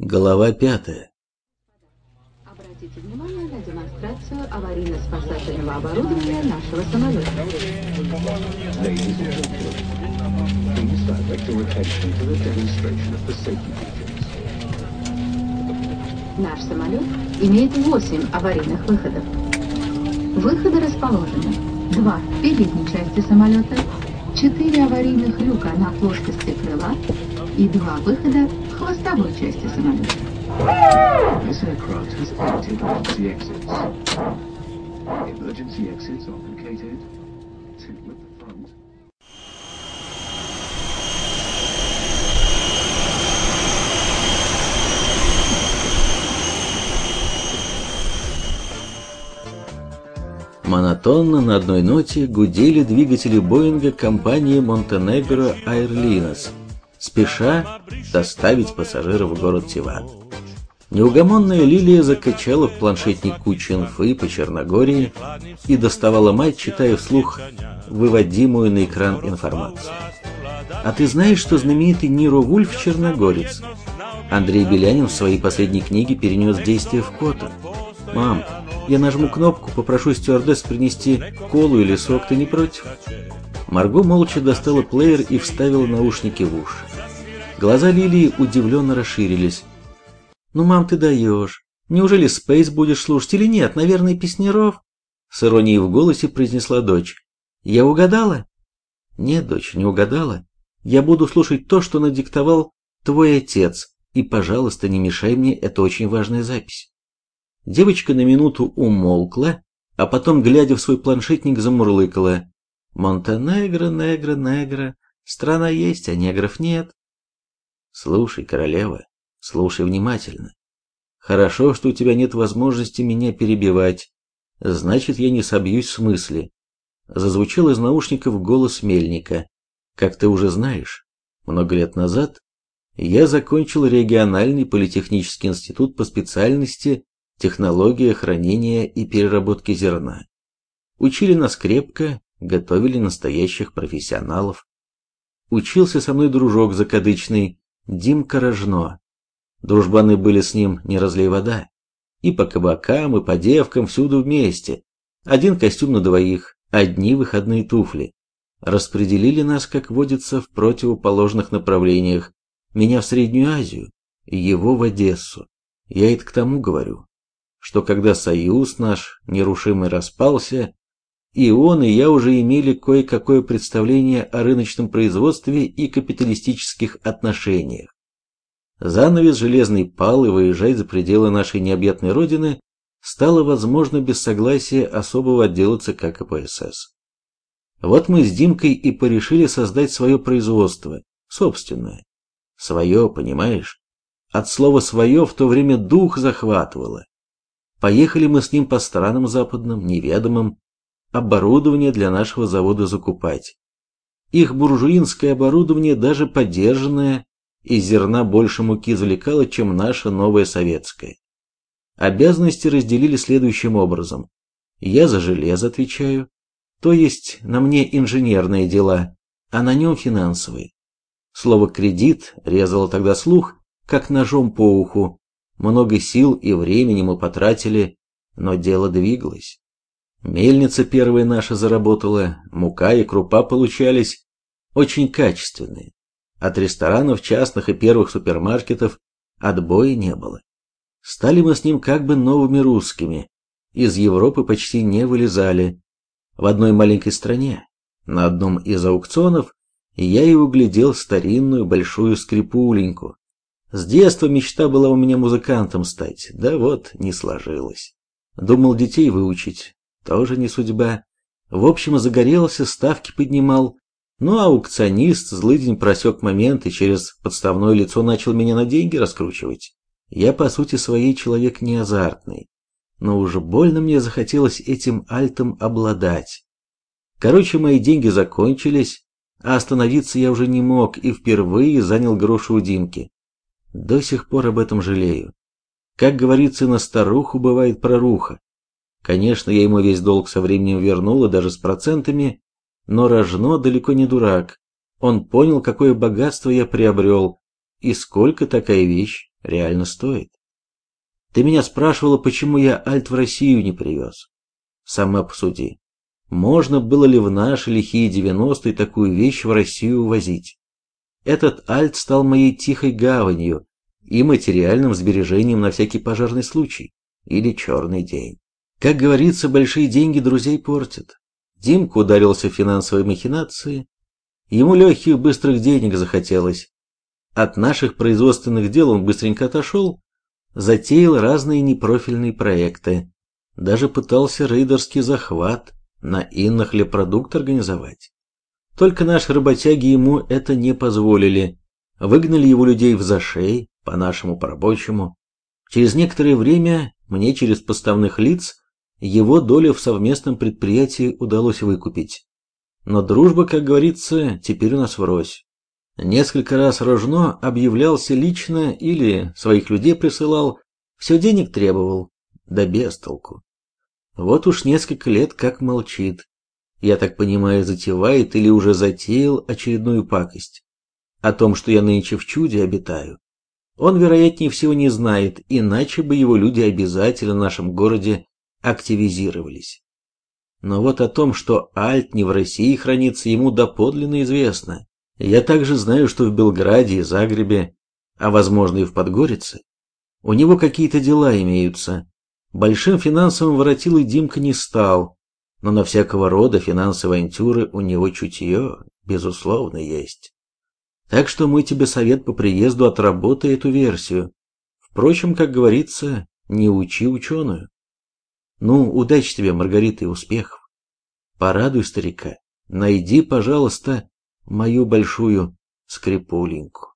Глава пятая. Обратите внимание на демонстрацию аварийно-спасательного оборудования нашего самолета. Наш самолет имеет 8 аварийных выходов. Выходы расположены. Два в передней части самолета, четыре аварийных люка на плоскости крыла и два выхода в хвостовой части самолета. This aircraft has eight emergency exits. Emergency exits are located two at the front. Монотонно на одной ноте гудели двигатели Боинга компании Montenegro Airlines, спеша доставить пассажиров в город Тиван. Неугомонная Лилия закачала в планшетник кучу инфы по Черногории и доставала мать, читая вслух выводимую на экран информацию. А ты знаешь, что знаменитый Ниро Вульф черногорец? Андрей Белянин в своей последней книге перенес действие в Коту. Мам, я нажму кнопку, попрошу стюардесс принести колу или сок, ты не против? Марго молча достала плеер и вставила наушники в уши. Глаза Лилии удивленно расширились. «Ну, мам, ты даешь. Неужели Спейс будешь слушать или нет? Наверное, Песнеров?» С иронией в голосе произнесла дочь. «Я угадала?» «Нет, дочь, не угадала. Я буду слушать то, что надиктовал твой отец, и, пожалуйста, не мешай мне, это очень важная запись». Девочка на минуту умолкла, а потом, глядя в свой планшетник, замурлыкала. «Монтенегро, негро, негро. Страна есть, а негров нет». «Слушай, королева, слушай внимательно. Хорошо, что у тебя нет возможности меня перебивать. Значит, я не собьюсь с мысли». Зазвучал из наушников голос Мельника. «Как ты уже знаешь, много лет назад я закончил региональный политехнический институт по специальности технология хранения и переработки зерна. Учили нас крепко, готовили настоящих профессионалов. Учился со мной дружок закадычный, Димка Рожно. Дружбаны были с ним не разлей вода. И по кабакам, и по девкам, всюду вместе. Один костюм на двоих, одни выходные туфли. Распределили нас, как водится, в противоположных направлениях. Меня в Среднюю Азию, его в Одессу. Я это к тому говорю, что когда союз наш нерушимый распался, и он, и я уже имели кое-какое представление о рыночном производстве и капиталистических отношениях. Занавес железный пал, и выезжать за пределы нашей необъятной родины стало возможно без согласия особого отдела ЦК КПСС. Вот мы с Димкой и порешили создать свое производство, собственное. Свое, понимаешь? От слова «свое» в то время дух захватывало. Поехали мы с ним по странам западным, неведомым, оборудование для нашего завода закупать. Их буржуинское оборудование, даже подержанное, из зерна больше муки извлекало, чем наше новое советское. Обязанности разделили следующим образом. Я за железо отвечаю, то есть на мне инженерные дела, а на нем финансовые. Слово «кредит» резало тогда слух, как ножом по уху, много сил и времени мы потратили, но дело двигалось. Мельница первая наша заработала, мука и крупа получались очень качественные. От ресторанов частных и первых супермаркетов отбоя не было. Стали мы с ним как бы новыми русскими. Из Европы почти не вылезали. В одной маленькой стране, на одном из аукционов, я и углядел старинную большую скрипуленьку, с детства мечта была у меня музыкантом стать, да вот не сложилось. Думал детей выучить, тоже не судьба. В общем, загорелся, ставки поднимал. Ну а аукционист злый день просек момент и через подставное лицо начал меня на деньги раскручивать. Я по сути своей человек не азартный, но уже больно мне захотелось этим альтом обладать. Короче, мои деньги закончились, а остановиться я уже не мог и впервые занял гроши у Димки. До сих пор об этом жалею. Как говорится, на старуху бывает проруха. Конечно, я ему весь долг со временем вернула, даже с процентами, но Рожно далеко не дурак. Он понял, какое богатство я приобрел, и сколько такая вещь реально стоит. Ты меня спрашивала, почему я альт в Россию не привез. Сама посуди. Можно было ли в наши лихие девяностые такую вещь в Россию возить? Этот альт стал моей тихой гаванью и материальным сбережением на всякий пожарный случай или черный день. Как говорится, большие деньги друзей портят. Димка ударился в финансовые махинации. Ему легких быстрых денег захотелось. От наших производственных дел он быстренько отошел, затеял разные непрофильные проекты. Даже пытался рейдерский захват на иннохлепродукт организовать. Только наши работяги ему это не позволили. Выгнали его людей в зашей, по-нашему по-рабочему. Через некоторое время мне через поставных лиц его долю в совместном предприятии удалось выкупить. Но дружба, как говорится, теперь у нас врозь. Несколько раз Рожно объявлялся лично или своих людей присылал, все денег требовал, да без толку. Вот уж несколько лет как молчит. Я так понимаю, затевает или уже затеял очередную пакость. О том, что я нынче в чуде обитаю. Он, вероятнее всего, не знает, иначе бы его люди обязательно в нашем городе активизировались. Но вот о том, что Альт не в России хранится, ему доподлинно известно. Я также знаю, что в Белграде и Загребе, а возможно и в Подгорице, у него какие-то дела имеются. Большим финансовым воротилой Димка не стал, но на всякого рода финансовые авантюры у него чутье, безусловно, есть. Так что мы тебе совет по приезду отработай эту версию. Впрочем, как говорится, не учи ученую. Ну, удачи тебе, Маргарита, и успехов. Порадуй старика. Найди, пожалуйста, мою большую скрипуленьку.